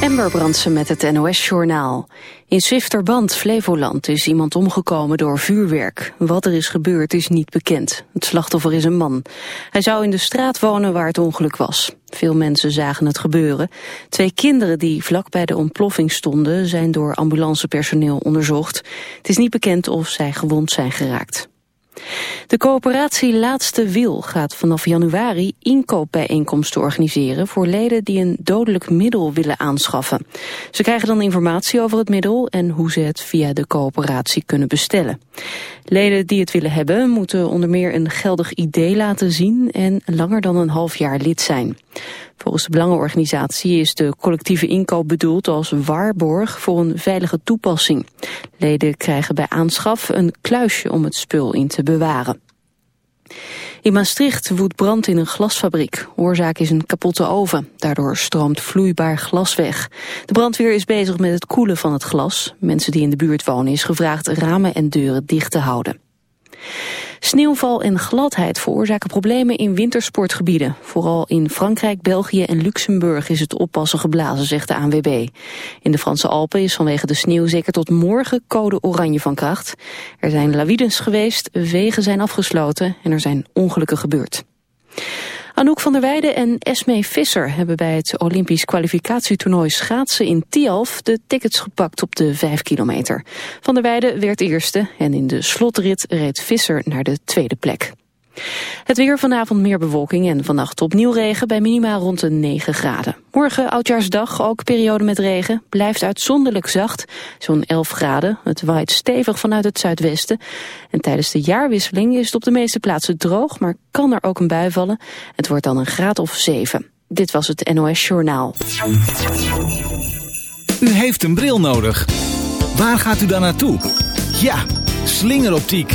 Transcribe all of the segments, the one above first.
Amber Brandsen met het NOS-journaal. In Zwifterband, Flevoland, is iemand omgekomen door vuurwerk. Wat er is gebeurd is niet bekend. Het slachtoffer is een man. Hij zou in de straat wonen waar het ongeluk was. Veel mensen zagen het gebeuren. Twee kinderen die vlak bij de ontploffing stonden... zijn door ambulancepersoneel onderzocht. Het is niet bekend of zij gewond zijn geraakt. De coöperatie Laatste Wil gaat vanaf januari inkoopbijeenkomsten organiseren voor leden die een dodelijk middel willen aanschaffen. Ze krijgen dan informatie over het middel en hoe ze het via de coöperatie kunnen bestellen. Leden die het willen hebben moeten onder meer een geldig idee laten zien en langer dan een half jaar lid zijn. Volgens de Belangenorganisatie is de collectieve inkoop bedoeld als waarborg voor een veilige toepassing. Leden krijgen bij aanschaf een kluisje om het spul in te bewaren. In Maastricht woedt brand in een glasfabriek. Oorzaak is een kapotte oven. Daardoor stroomt vloeibaar glas weg. De brandweer is bezig met het koelen van het glas. Mensen die in de buurt wonen is gevraagd ramen en deuren dicht te houden. Sneeuwval en gladheid veroorzaken problemen in wintersportgebieden. Vooral in Frankrijk, België en Luxemburg is het oppassen geblazen, zegt de ANWB. In de Franse Alpen is vanwege de sneeuw zeker tot morgen code oranje van kracht. Er zijn lawines geweest, wegen zijn afgesloten en er zijn ongelukken gebeurd. Anouk van der Weijden en Esme Visser hebben bij het Olympisch kwalificatietoernooi schaatsen in Tialf de tickets gepakt op de 5 kilometer. Van der Weijden werd eerste en in de slotrit reed Visser naar de tweede plek. Het weer vanavond meer bewolking en vannacht opnieuw regen bij minima rond de 9 graden. Morgen oudjaarsdag ook periode met regen. Blijft uitzonderlijk zacht, zo'n 11 graden. Het waait stevig vanuit het zuidwesten. En tijdens de jaarwisseling is het op de meeste plaatsen droog, maar kan er ook een bui vallen. Het wordt dan een graad of 7. Dit was het NOS Journaal. U heeft een bril nodig. Waar gaat u dan naartoe? Ja, slingeroptiek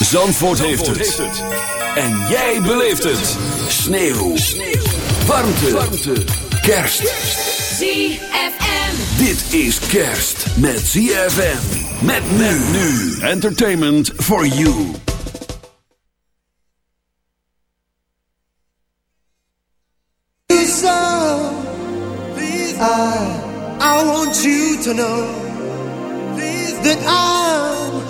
Zandvoort, heeft, het. En jij beleeft het. Sneeuw. Warmte. Warmte. Kerst. ZFM. Dit is kerst met ZFM. Met men nu. Entertainment for you. I, I want you to know that I'm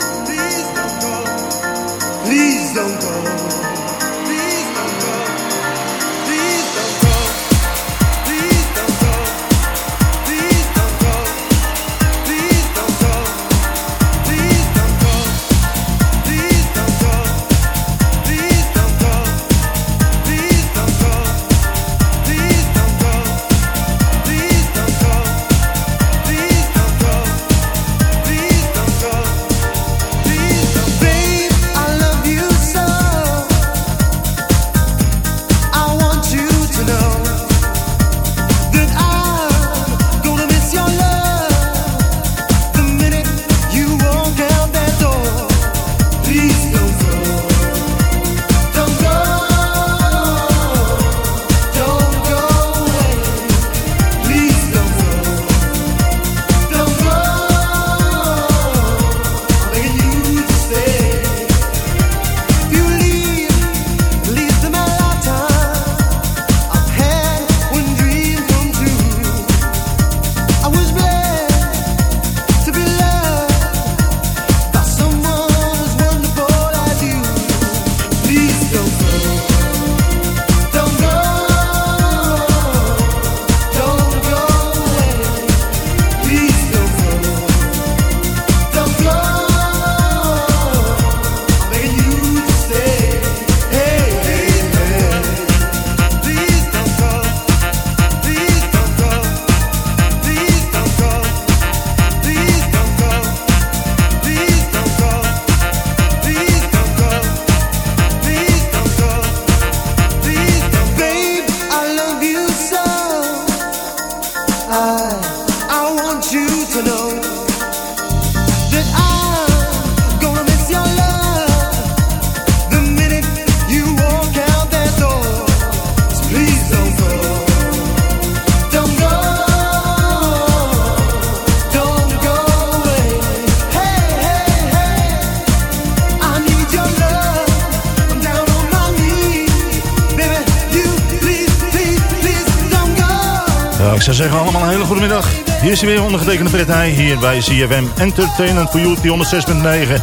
Hier bij CFM Entertainment for You, die 106.9,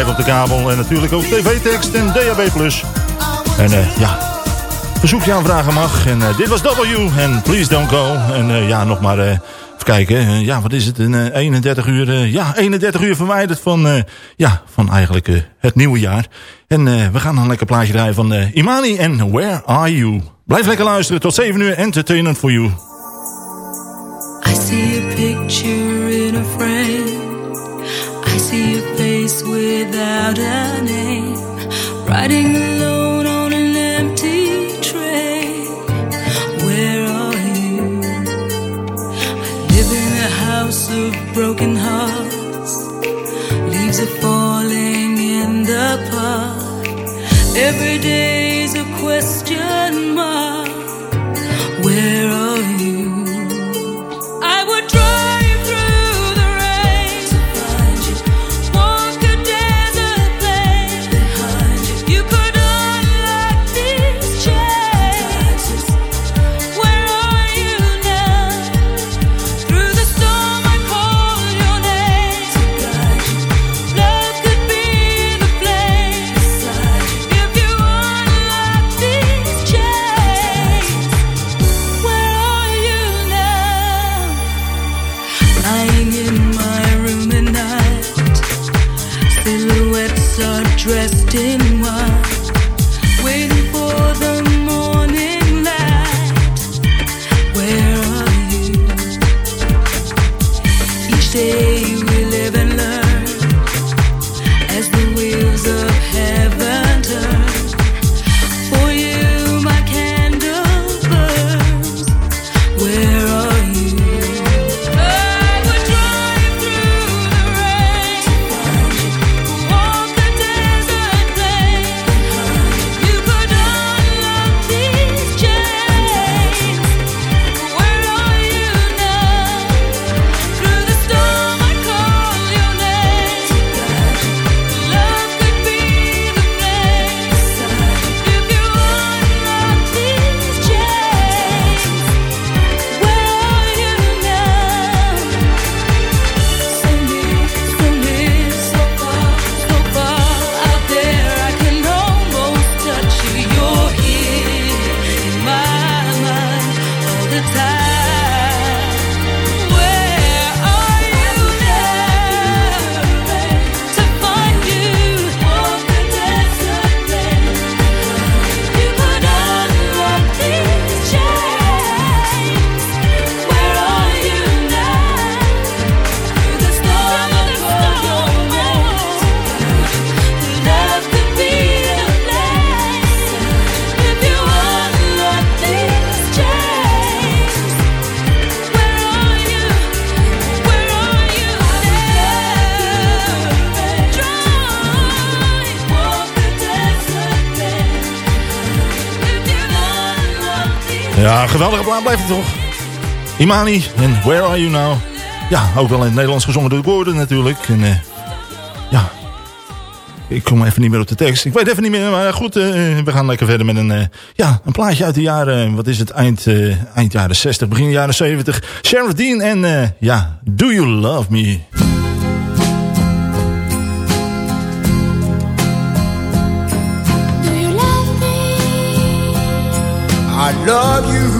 104.5 op de kabel en natuurlijk ook tv-tekst en DAB+. En uh, ja, verzoek je aanvragen mag. En uh, dit was W en Please Don't Go. En uh, ja, nog maar... even kijken. ja, wat is het? Een, 31 uur. ja, 31 uur verwijderd van, ja, van eigenlijk het nieuwe jaar. En we gaan een lekker plaatje draaien van Imani en Where Are You? Blijf lekker luisteren. Tot 7 uur. Entertainment for you. Picture in a frame. I see a face without a name. Riding alone on an empty train. Where are you? I live in a house of broken hearts. Leaves are falling in the park. Every day is a question mark. Where geweldige plaat blijft het toch. Imani en Where Are You Now? Ja, ook wel in het Nederlands gezongen door Gordon natuurlijk. En uh, ja, ik kom even niet meer op de tekst. Ik weet even niet meer, maar goed, uh, we gaan lekker verder met een, uh, ja, een plaatje uit de jaren, wat is het, eind, eind jaren 60, begin jaren 70. Sheriff Dean en ja, Do You Love Me? I love you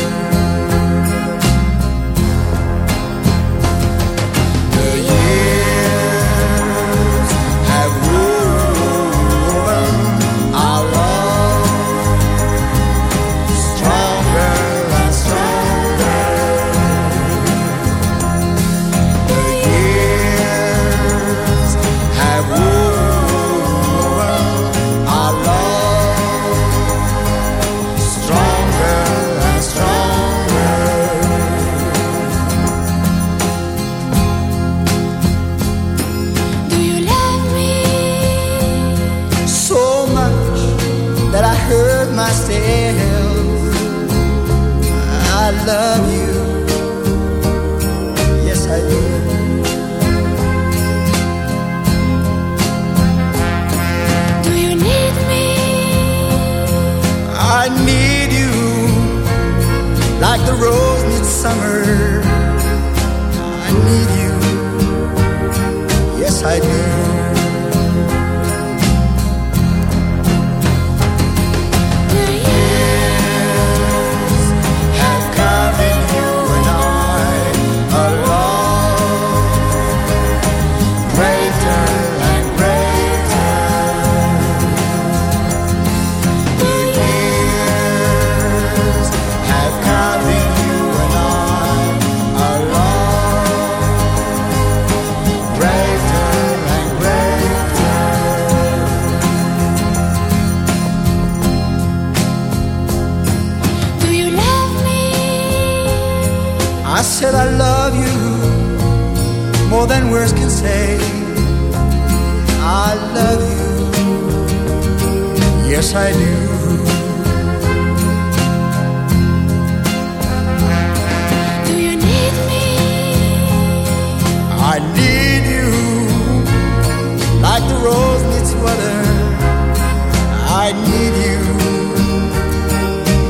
I need you,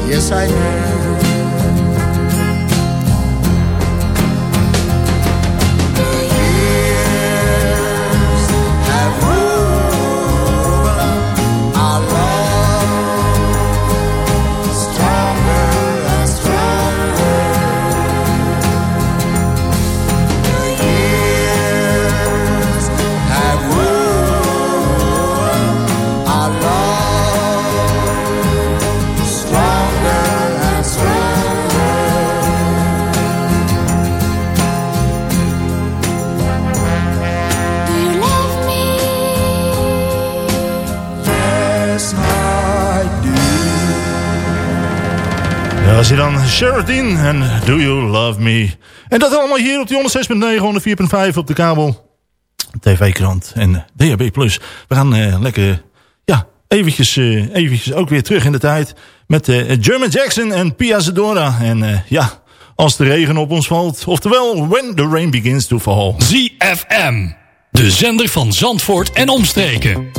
yes I do. Sheridan en Do You Love Me. En dat allemaal hier op die 106.9, 104.5 op de kabel. TV-krant en DHB+. We gaan eh, lekker, ja, eventjes, eh, eventjes ook weer terug in de tijd. Met eh German Jackson en Pia Zadora. En ja, als de regen op ons valt. Oftewel, When the Rain Begins to Fall. ZFM. De zender van Zandvoort en omstreken.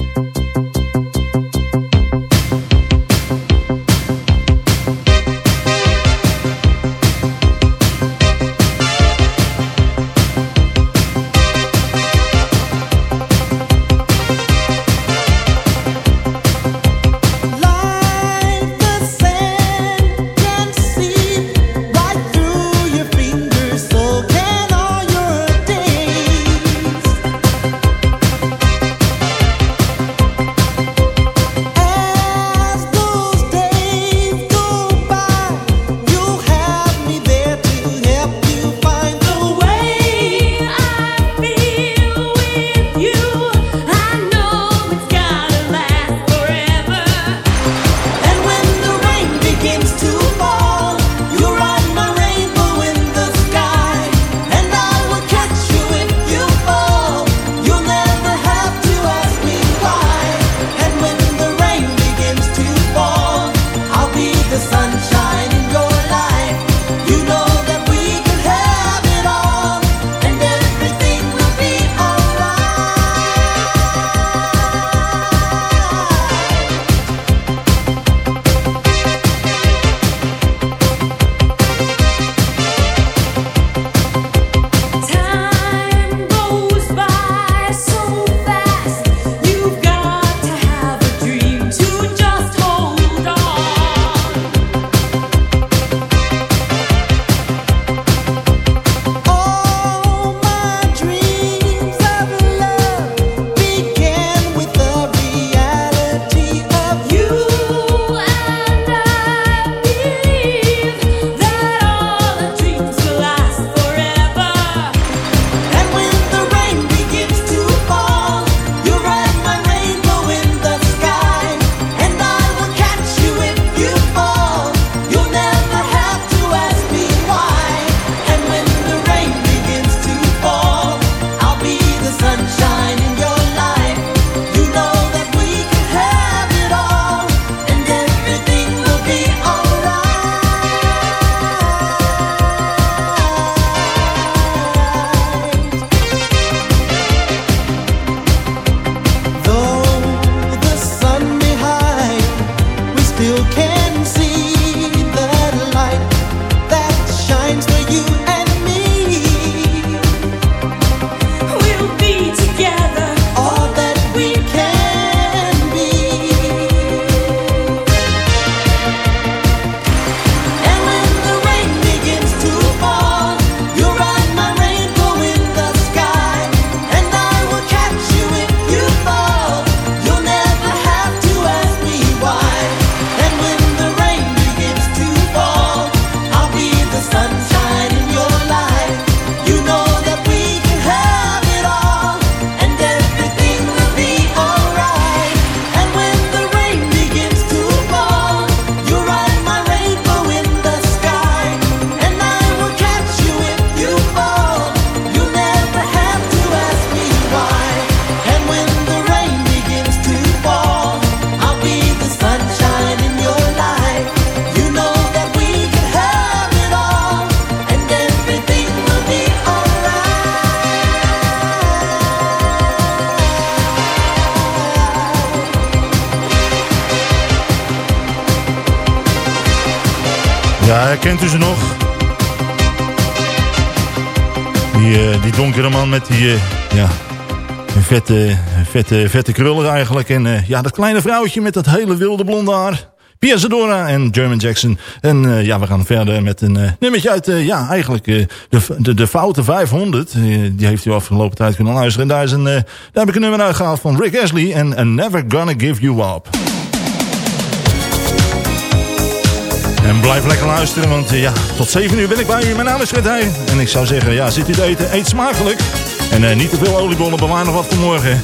Donkere man met die, uh, ja, vette, vette, vette krullen eigenlijk. En uh, ja, dat kleine vrouwtje met dat hele wilde blonde haar. Pia Zadora en German Jackson. En uh, ja, we gaan verder met een uh, nummertje uit, ja, eigenlijk de, de, de Foute 500. die heeft u afgelopen tijd kunnen luisteren. En daar, is een, daar heb ik een nummer uitgehaald van Rick Ashley en Never Gonna Give You Up. En blijf lekker luisteren, want ja, tot 7 uur ben ik bij u. Mijn naam is. En ik zou zeggen, ja, zit u te eten, eet smakelijk. En niet te veel oliebollen, bewaar nog wat voor morgen.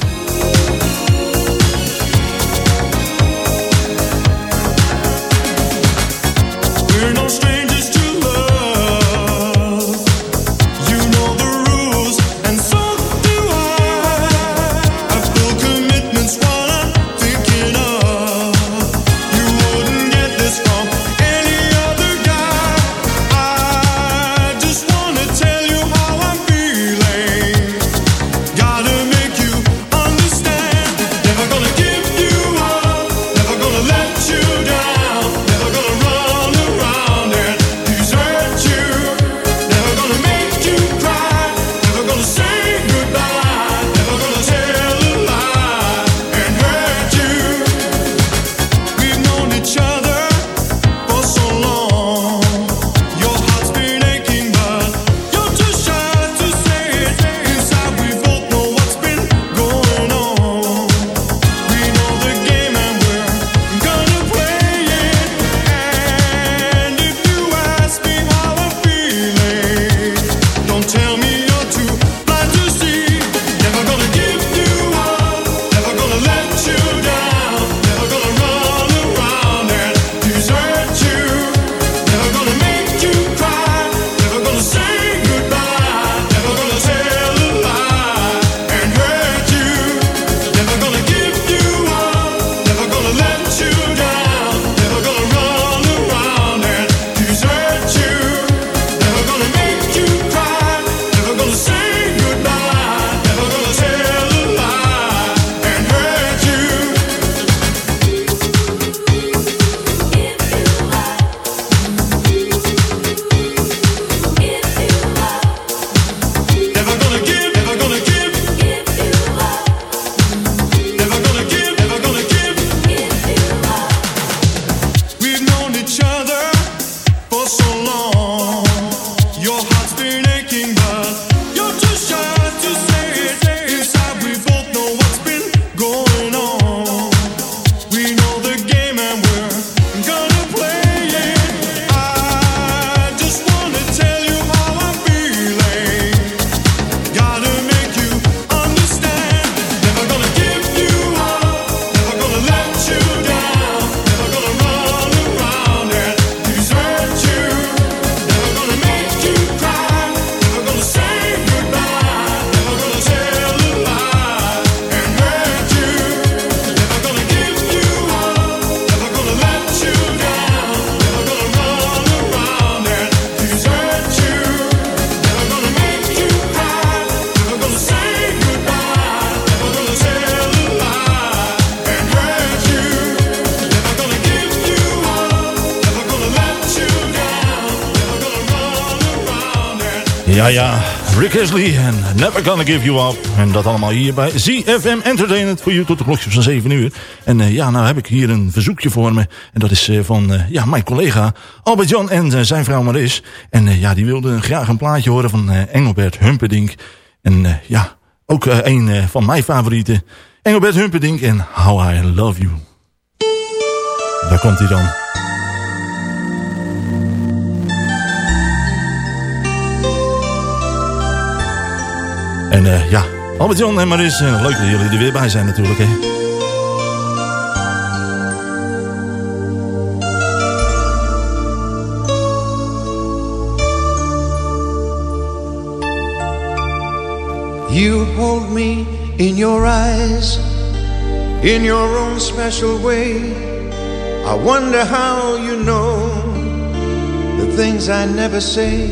Ashley en Never Gonna Give You Up. En dat allemaal hier bij ZFM Entertainment voor u tot de klokjes van 7 uur. En uh, ja, nou heb ik hier een verzoekje voor me. En dat is uh, van uh, ja, mijn collega Albert Jan en zijn vrouw Maris. En ja, die wilden graag een plaatje horen van Engelbert Humperdinck. En ja, ook een van mijn favorieten. Engelbert Humperdinck en How I Love You. Daar komt hij dan. En uh, ja, Albert Jan en Maris, uh, leuk dat jullie er weer bij zijn natuurlijk. Hè. You hold me in your eyes, in your own special way. I wonder how you know the things I never say.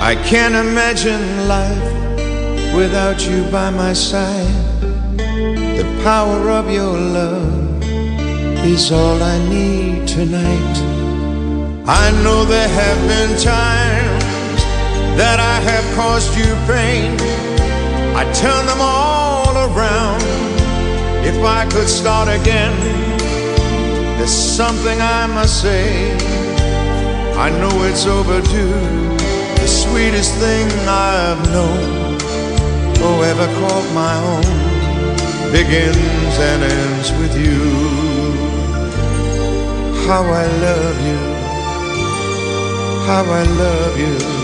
I can't imagine life without you by my side. The power of your love is all I need tonight. I know there have been times that I have caused you pain. I turn them all around. If I could start again, there's something I must say. I know it's overdue. The sweetest thing I've known, or ever called my own, begins and ends with you. How I love you, how I love you.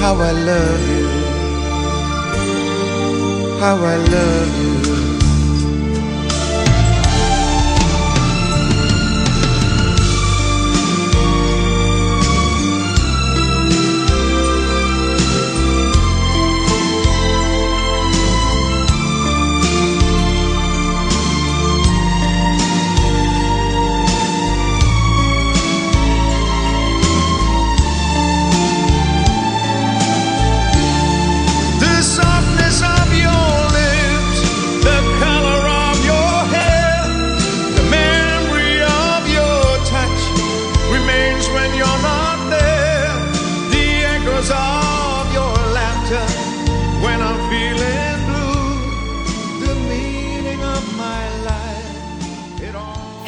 How I love you, how I love you.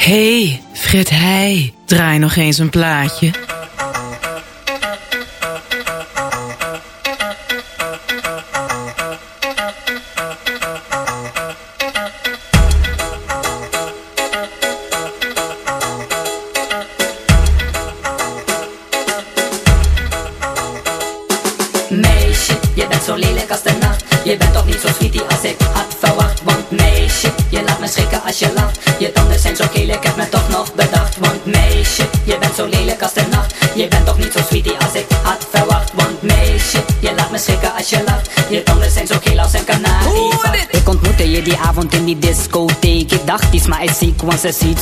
Hey, Fred Heij, draai nog eens een plaatje.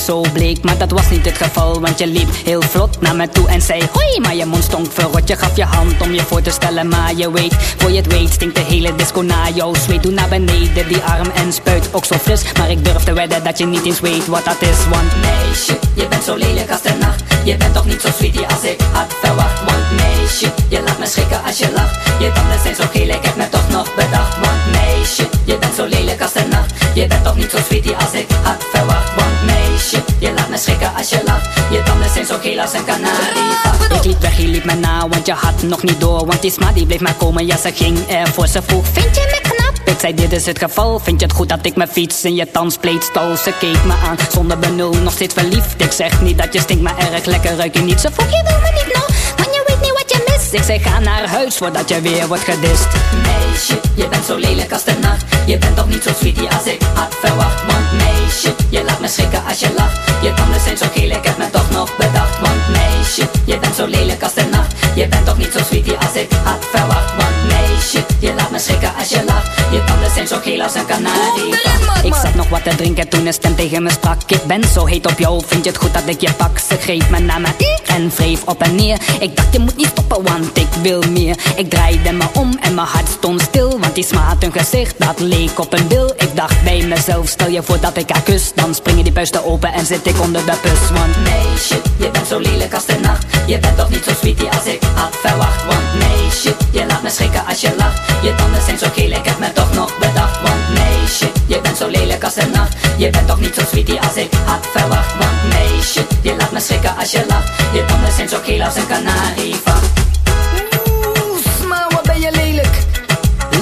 Zo bleek. Maar dat was niet het geval, want je liep heel vlot naar me toe en zei hoi. Maar je mond stonk verrot, je gaf je hand om je voor te stellen. Maar je weet, voor je het weet, stinkt de hele disco naar jou. Zweet, doe naar beneden die arm en spuit ook zo fris. Maar ik durf te wedden dat je niet eens weet wat dat is. Want meisje, je bent zo lelijk als de nacht. Je bent toch niet zo sweetie als ik had verwacht. Want meisje, je laat me schrikken als je lacht. Je tanden zijn zo geel, ik heb me toch nog bedacht. Want meisje, je bent zo lelijk als de nacht. Je bent toch niet zo sweetie als ik je had nog niet door. Want die sma die bleef maar komen, ja ze ging ervoor. Ze vroeg, vind je me knap? Ik zei, dit is het geval. Vind je het goed dat ik mijn fiets in je tandspleet stal? Ze keek me aan, zonder benul, nog steeds verliefd. Ik zeg niet dat je stinkt, maar erg lekker ruik je niet. Ze vroeg, je wil me niet nog, want je weet niet wat je mist. mis? Ik zeg ga naar huis voordat je weer wordt gedist. Meisje, je bent zo lelijk als de nacht. Je bent toch niet zo sweetie als ik had verwacht. Want meisje, je laat me schrikken als je lacht. Je tanden zijn zo geel, ik heb me toch nog bedacht. Want meisje, je bent zo lelijk als. Je bent toch niet zo sweetie als ik had verwacht. Want meisje, je laat me schrikken als je lacht. Je tanden zijn zo geel als een kanarie. Ik zat nog wat te drinken toen een stem tegen me sprak. Ik ben zo heet op jou, vind je het goed dat ik je pak? Ze greep me naar me en wreef op en neer. Ik dacht je moet niet stoppen, want ik wil meer. Ik draaide me om en mijn hart stond stil. Want die smaat een gezicht, dat leek op een bil. Ik dacht bij mezelf, stel je voor dat ik haar kus. Dan springen die puisten open en zit ik onder de bus. Want meisje, je bent zo lelijk als de nacht. Je bent toch niet zo sweetie als ik had verwacht. Want meisje, je laat me schrikken als je lacht. Je tanden zijn zo geel, ik heb me toch nog bedacht. Want meisje, je bent zo lelijk als de nacht. Je bent toch niet zo sweetie als ik had verwacht. Want meisje, je laat me schrikken als je lacht. Je tanden zijn zo geel als een kanarievacht. Oeh, sma, wat ben je lelijk.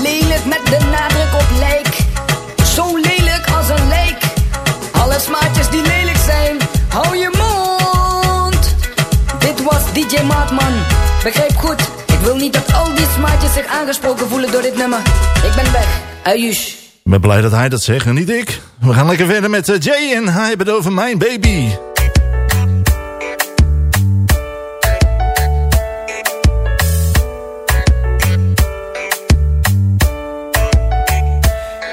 Lelijk met de nadruk op lijk. Zo lelijk als een lijk. Alle smaatjes die lelijk zijn, hou je mond. Dit was DJ Maatman. Begrijp goed, niet dat al die smaatjes zich aangesproken voelen door dit nummer. Ik ben weg. Ayush. Ik ben blij dat hij dat zegt en niet ik. We gaan lekker verder met eh, Jay en hij hebben het over mijn baby.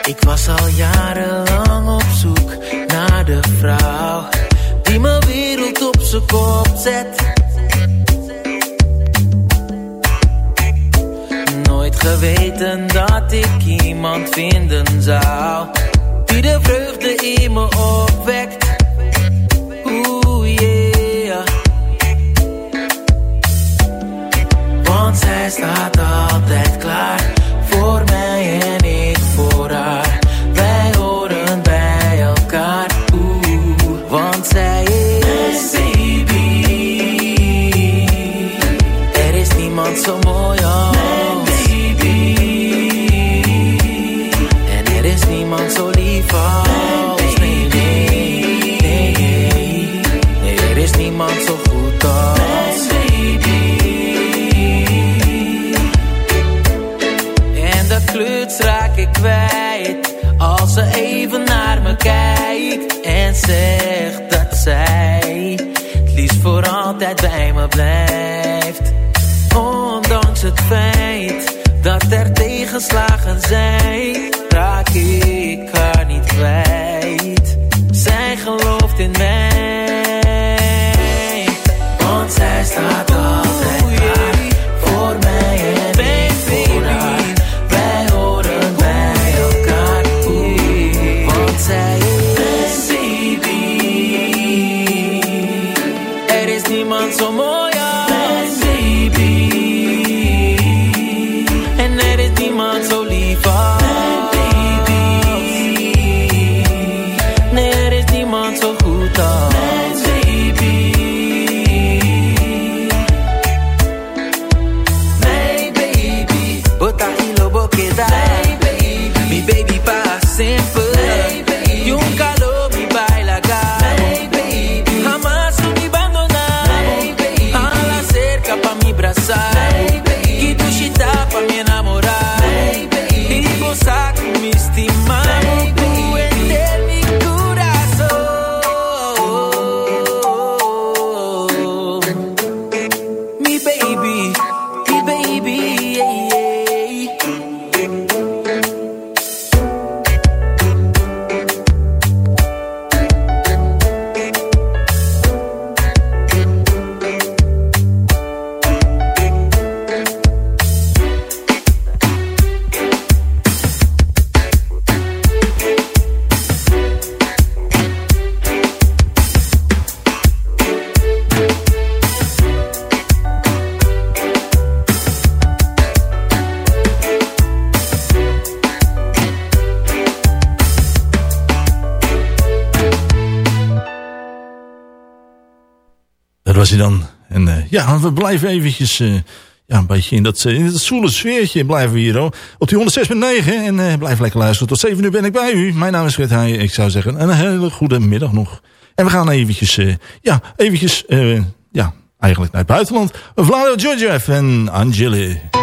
Ik was al jarenlang op zoek naar de vrouw die mijn wereld op zijn kop zet. Geweten dat ik iemand vinden zou die de vreugde in me opwekt. Dan. En eh, ja, we blijven eventjes eh, ja, een beetje in dat, eh, in zoele sfeertje blijven we hier. Oh, op die 106.9 en blijf lekker luisteren. Tot 7 uur ben ik bij u. Mijn naam is Heij. Ik zou zeggen een hele goede middag nog. En we gaan eventjes, ja, eventjes, ja, eigenlijk naar het buitenland. Vlado Georgiev en Angeli.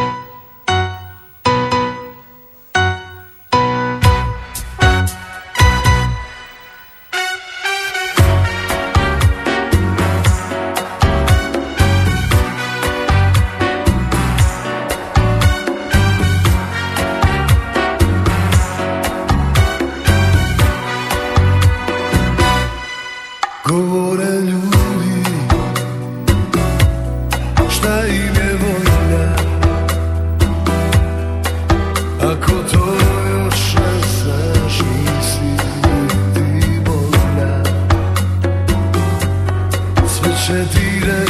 彻底的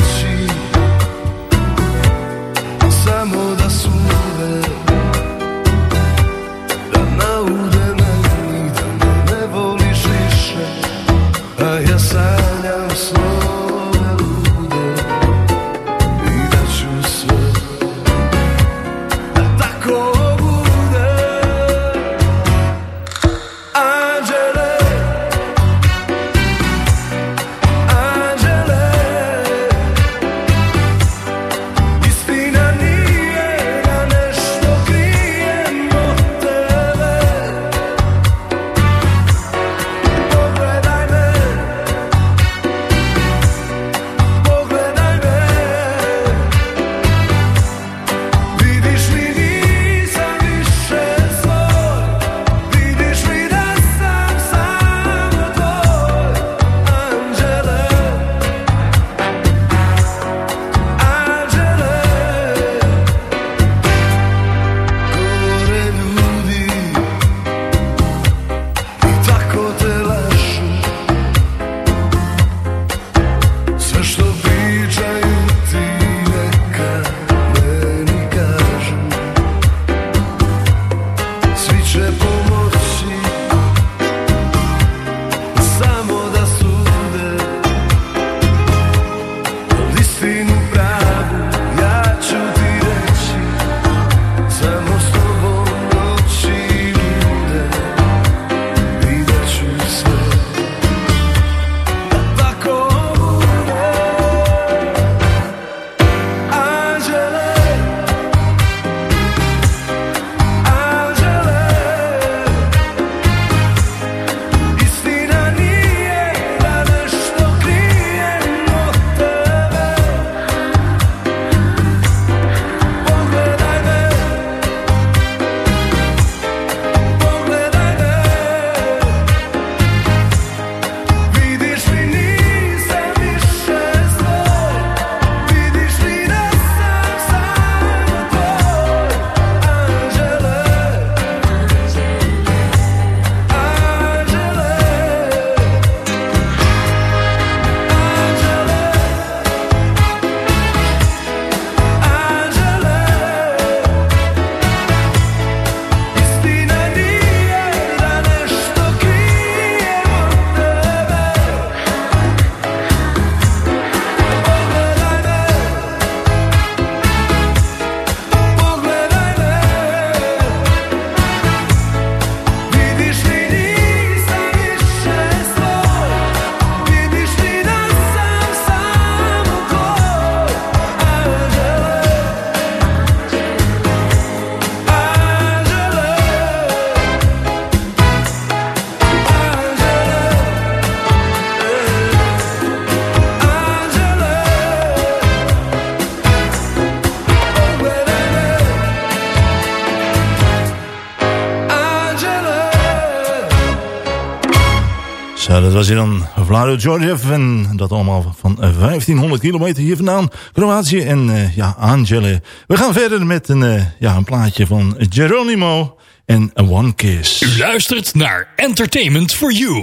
was hij dan, Vlado Georgiev. En dat allemaal van 1500 kilometer hier vandaan. Kroatië en uh, ja, Angele. We gaan verder met een, uh, ja, een plaatje van Geronimo en One Kiss. U luistert naar Entertainment for You.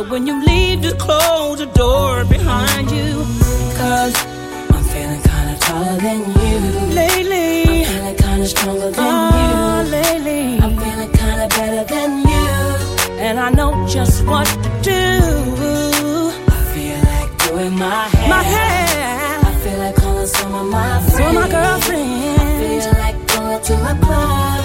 So when you leave, just close the door behind you. Cause I'm feeling kinda taller than you. Lately, I'm feeling kinda stronger than oh, you. Ah, lately, I'm feeling kinda better than you. And I know just what to do. I feel like doing my hair. My hair. I feel like calling some of my friends. Some of my girlfriends. I feel like going to a club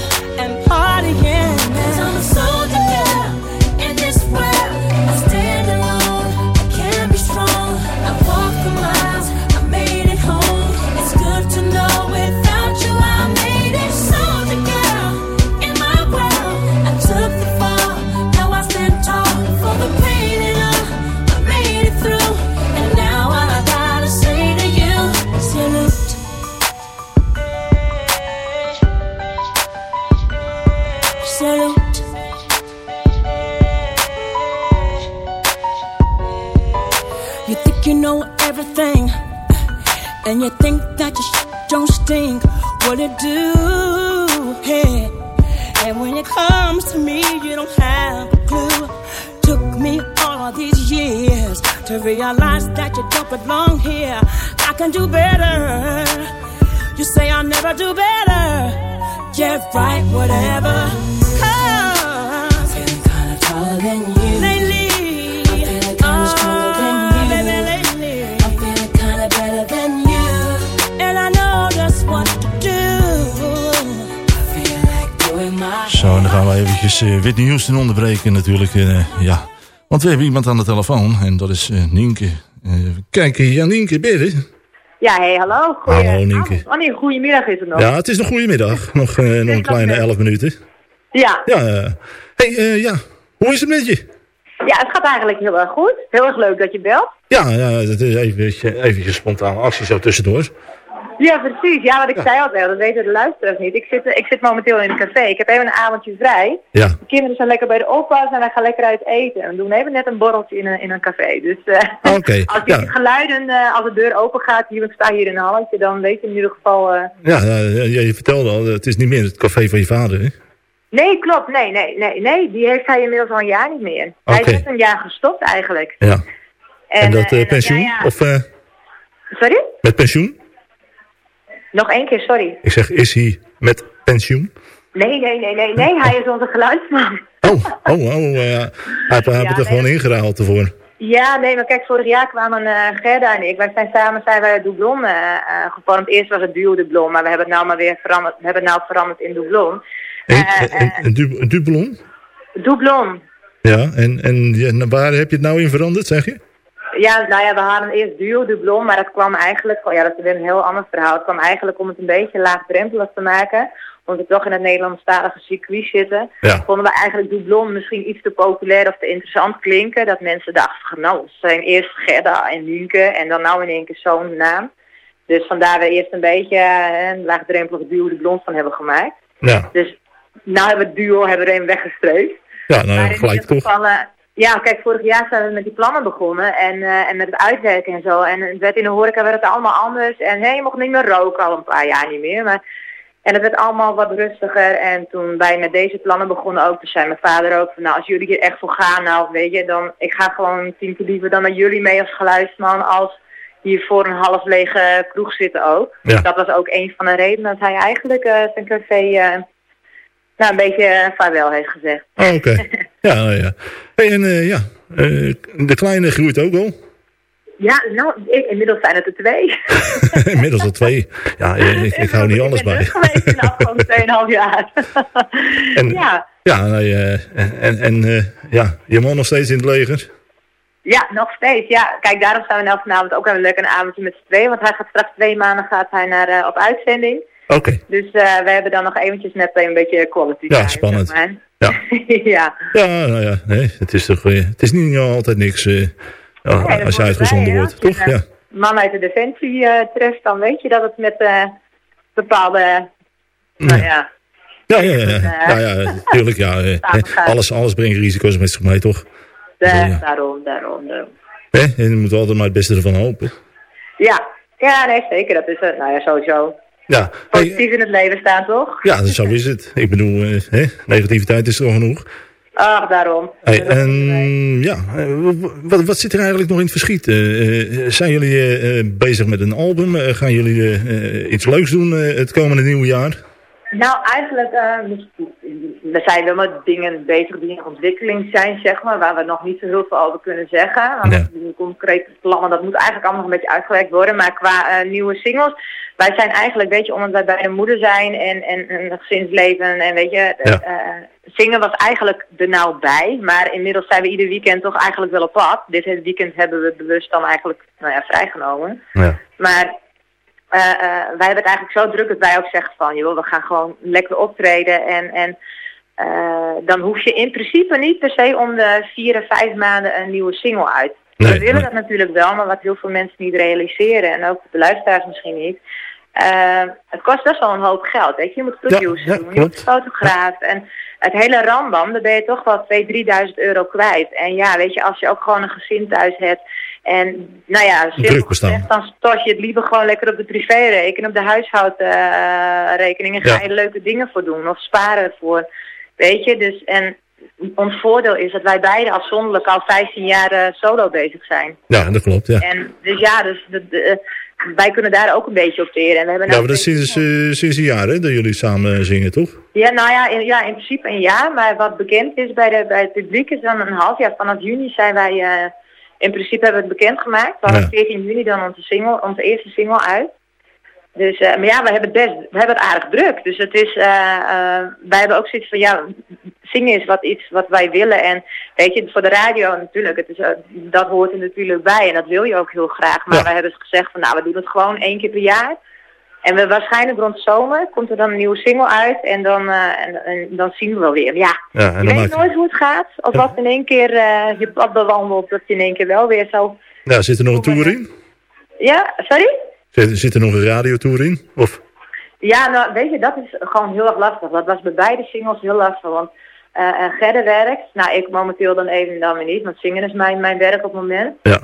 and you think that your shit don't stink. What it do? Hey. And when it comes to me, you don't have a clue. Took me all these years to realize that you don't belong here. I can do better. You say I'll never do better. Yeah, right, whatever. Cause feeling kinda taller than you. Zo, dan gaan we eventjes eh, Whitney Houston onderbreken natuurlijk. eh, ja. Want we hebben iemand aan de telefoon en dat is eh, Nienke. Kijk, ja, Nienke, ben je? Ja, hey, hallo. Goeie... Hallo, Nienke. Wanneer goedemiddag is het nog? Ja, het is een goede middag. Nog, nog een kleine elf minuten. Ja. Ja, hey, ja. Hoe is het met je? Ja, het gaat eigenlijk heel erg goed. Heel erg leuk dat je belt. Ja, ja het is even, even spontane actie zo tussendoor. Ja, precies. Ja, wat ik zei altijd, dat weten de luisteraars niet. Ik zit, ik zit momenteel in een café. Ik heb even een avondje vrij. Ja. De kinderen zijn lekker bij de oppas en wij gaan lekker uit eten. En we doen even net een borreltje in een, in een café. Dus eh, Oké, als je ja. geluiden, eh, als de deur open gaat, hier, ik sta hier in een halletje, dan weet je in ieder geval... eh, Ja, je vertelde al, het is niet meer het café van je vader, hè? Nee, klopt. Nee, nee, nee, nee. Die heeft hij inmiddels al een jaar niet meer. Hij is net een jaar gestopt eigenlijk. Ja. En, dat pensioen? ja. Of Sorry? met pensioen? Nog één keer, sorry. Ik zeg, is hij met pensioen? Nee, nee, nee, nee, nee. Hij is onze geluidsman. Oh, oh, oh. eh, hij heeft het er gewoon ingeruild ervoor. Ja, nee, maar kijk, vorig jaar kwamen eh, Gerda en ik. Wij zijn samen zijn wij Doublon eh, eh, gevormd. Eerst was het duo Doublon, maar we hebben het nou maar weer veranderd. We hebben het nou veranderd in Doublon. En, Eh, en, en du, een dubbelon? Doublon. Ja, en, en ja, waar heb je het nou in veranderd, zeg je? Ja, nou ja, we hadden eerst duo Doublon, maar dat kwam eigenlijk, oh ja, dat is weer een heel ander verhaal. Het kwam eigenlijk om het een beetje laagdrempelig te maken. Omdat we toch in het Nederlandstalige circuit zitten. Ja. Vonden we eigenlijk Doublon misschien iets te populair of te interessant klinken. Dat mensen dachten, nou, ze zijn eerst Gerda en Nienke en dan nou in één keer zo'n naam. Dus vandaar we eerst een beetje eh, een laagdrempelig duo Doublon van hebben gemaakt. Ja, Dus nou hebben we het duo hebben we een weggestreept. ja nou Maar in gelijk toch? geval, eh, ja, kijk, vorig jaar zijn we met die plannen begonnen en, eh, en met het uitwerken en zo. En het werd in de horeca werd het allemaal anders. En hey, je mocht niet meer roken, al een paar jaar niet meer. Maar, en het werd allemaal wat rustiger. En toen wij met deze plannen begonnen ook, toen zei mijn vader ook van, nou, als jullie hier echt voor gaan, nou, weet je, dan, ik ga gewoon tien keer liever dan met jullie mee als geluidsman, als hier voor een half lege kroeg zitten ook. Ja. Dat was ook een van de redenen dat hij eigenlijk eh, zijn café, eh, nou, een beetje vaarwel heeft gezegd. Oh, oké. Ja, nou ja. Hey, en eh, ja, eh, de kleine groeit ook al. Ja, nou, inmiddels zijn het er twee. Inmiddels al twee. Ja, ik, ik hou niet alles Ik ben bij. geweest in de afgelopen 2,5 jaar. En, ja. Ja, nou, en, en eh, ja, je man nog steeds in het leger? ja, nog steeds. Ja, kijk, daarom zijn we nou vanavond ook even lekker een avondje met z'n tweeën. Want hij gaat straks twee maanden gaat hij naar, op uitzending. Oké. Dus we hebben dan nog eventjes net een beetje quality Ja, spannend. zeg maar. Ja. ja. Ja, nou ja, nee, het is toch, eh, het is niet altijd niks eh, ja, als je uitgezonden wordt, Als toch? je Ja. een man uit de defensie eh, treft, dan weet je dat het met bepaalde, nou ja, Ja, ja, ja. ja, ja, natuurlijk. Ja, alles, alles brengt risico's met zich mee, toch? Daarom, daarom, daarom. Hè? En je moet altijd maar het beste ervan hopen. Ja, ja, nee, zeker. Dat is het. Nou ja, sowieso. Ja, Positief in het leven staan, toch? ja zo is het. Ik bedoel, eh, hè? negativiteit is er al genoeg. Ach, daarom. Hey, en ja, eh, wat, wat zit er eigenlijk nog in het verschiet? Eh, zijn jullie bezig met een album? Gaan jullie iets leuks doen het komende nieuwe jaar? Nou, eigenlijk, we zijn wel met dingen bezig die in ontwikkeling zijn, zeg maar, waar we nog niet zo heel veel over kunnen zeggen. Want die concrete plannen, dat moet eigenlijk allemaal nog een beetje uitgewerkt worden. Maar qua nieuwe singles, wij zijn eigenlijk, weet je, omdat wij bij de moeder zijn en, en, en een gezinsleven en weet je, eh, zingen was eigenlijk er nou bij. Maar inmiddels zijn we ieder weekend toch eigenlijk wel op pad. Dit weekend hebben we bewust dan eigenlijk, nou ja, vrijgenomen. Ja. Maar eh, eh, wij hebben het eigenlijk zo druk dat wij ook zeggen van, joh, we gaan gewoon lekker optreden en, en eh, dan hoef je in principe niet per se om de vier en vijf maanden een nieuwe single uit. Nee, we willen nee. dat natuurlijk wel, maar wat heel veel mensen niet realiseren en ook de luisteraars misschien niet. eh, het kost best wel een hoop geld, weet je. Je moet producers ja, doen, je moet fotograaf en het hele rambam, daar ben je toch wel 2.000, 3.000 euro kwijt. En ja, weet je, als je ook gewoon een gezin thuis hebt en nou ja, simpel gezegd, dan stort je het liever gewoon lekker op de privérekening, op de huishoudrekening en ga je er leuke dingen voor doen of sparen voor, weet je. Dus en ons voordeel is dat wij beide afzonderlijk al 15 jaar eh, solo bezig zijn. Ja, dat klopt, ja. En dus ja, dus de, de, eh, wij kunnen daar ook een beetje op teren. En we hebben Ja, nou maar dat is sinds, eh, sinds een jaar hè, dat jullie samen zingen, toch? ja, nou ja in, ja, in principe een jaar. Maar wat bekend is bij, de, bij het publiek is dan een half jaar. Vanaf juni zijn wij, in principe hebben we het bekendgemaakt. We hadden Ja. 14 juni dan onze, single, onze eerste single uit. Dus, eh, maar ja, we hebben het best, we hebben het aardig druk. Dus het is, eh, eh, wij hebben ook zoiets van, ja, zingen is wat iets wat wij willen. En weet je, voor de radio natuurlijk, het is, dat hoort er natuurlijk bij. En dat wil je ook heel graag. Maar wij hebben gezegd van, nou, we doen het gewoon één keer per jaar. En we, waarschijnlijk rond zomer komt er dan een nieuwe single uit. En dan, en, en dan zien we wel weer. Ja, je weet nooit hoe het gaat. Of wat in één keer je pad bewandelt, dat je in één keer wel weer zo... Ja, zit er nog een tour in? Ja, sorry? Zit, zit er nog een radiotour in? Of? Ja, nou weet je, dat is gewoon heel erg lastig. Dat was bij beide singles heel lastig. Want Gerda werkt, nou ik momenteel dan even dan weer niet, want zingen is mijn, mijn werk op het moment. Ja.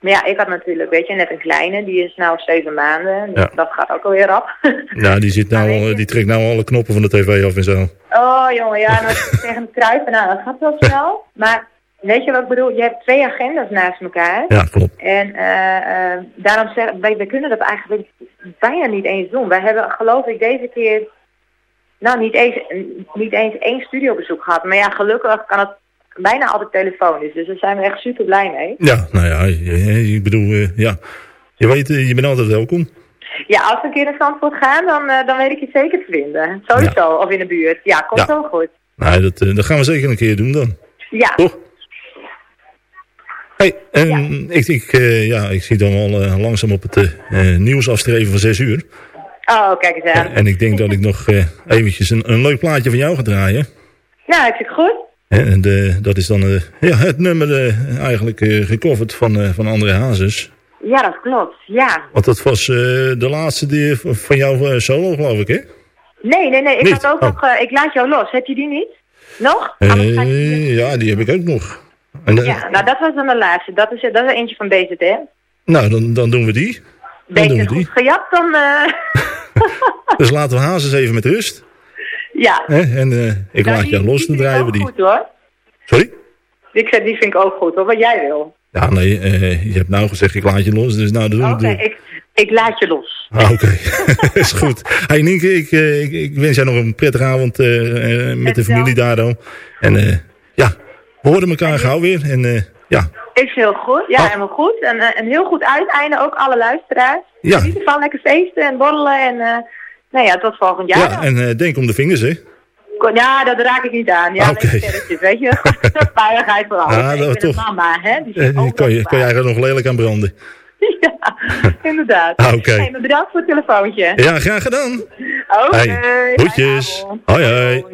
Maar ja, ik had natuurlijk, weet je, net een kleine, die is nou zeven maanden. Ja. Dat gaat ook alweer rap. Ja, die, zit nou, al- die trekt nou alle knoppen van de tv af en zo. oh jongen, ja, nou, tegen het kruipen, nou dat gaat wel snel. Maar weet je wat ik bedoel? Je hebt twee agendas naast elkaar. Ja, klopt. En eh, eh, daarom zeggen wij, wij kunnen dat eigenlijk bijna niet eens doen. Wij hebben, geloof ik, deze keer, nou niet eens, niet eens één studiobezoek gehad. Maar ja, gelukkig kan het bijna altijd telefonisch. Dus daar zijn we echt super blij mee. Ja, nou ja, ik bedoel, eh, ja. Je weet, je bent altijd welkom. Ja, als we een keer naar Zandvoort gaan, dan, dan weet ik je zeker te vinden. Sowieso, of in de buurt. Ja, komt Ja. zo goed. Nou, dat, dat gaan we zeker een keer doen dan. Ja. Toch? Hey, en ik, ik, eh, ja, ik zie dan al eh, langzaam op het eh, eh, nieuws afstreven van 6 uur. Oh, kijk eens aan. En ik denk dat ik nog eventjes een, een leuk plaatje van jou ga draaien. Ja, ik zit goed. Hè, En dat is dan ja, het nummer eigenlijk gecoverd van, van André Hazes. Ja, dat klopt. Ja. Want dat was de laatste die, van jouw solo, geloof ik, hè? Nee, nee, nee. Ik Niet? had ook Oh. nog, ik laat jou los. Heb je die niet? Nog? Ja, die heb ik ook nog. En, Ja, nou dat was dan de laatste. Dat is, dat is eentje van BZT. Nou, dan, dan doen we die. Dan doen we die. goed gejat dan... eh Dus laten we Hazes even met rust. ja. En eh, ik Nou, laat jou los, dan we die. goed hoor. Sorry? Ik zeg, die vind ik ook goed hoor, wat jij wil. Ja, nee, eh, je hebt nou gezegd, ik laat je los. Dus nou, Oké, ik, ik laat je los. Ah, Oké, is goed. Hey Nienke, ik, ik, ik wens jou nog een prettige avond met de familie daarom. En ja, we horen elkaar gauw weer. En eh, ja, Is heel goed, ja, helemaal goed. En eh, een heel goed uiteinde, ook alle luisteraars. Ja. Geniet ervan, lekker feesten en borrelen en... eh nou ja, tot volgend jaar. ja, en denk om de vingers, hè. Ja, dat raak ik niet aan. Ja, Oké. alleen sterretjes, weet je. Veiligheid voor alles. Ah, dat toch. mama, hè. Die Eh, je, kan je eigenlijk nog lelijk aan branden. Inderdaad. Ah. Hey, bedankt voor het telefoontje. Ja, graag gedaan. Oké. Hey, groetjes. Hoi, hoi.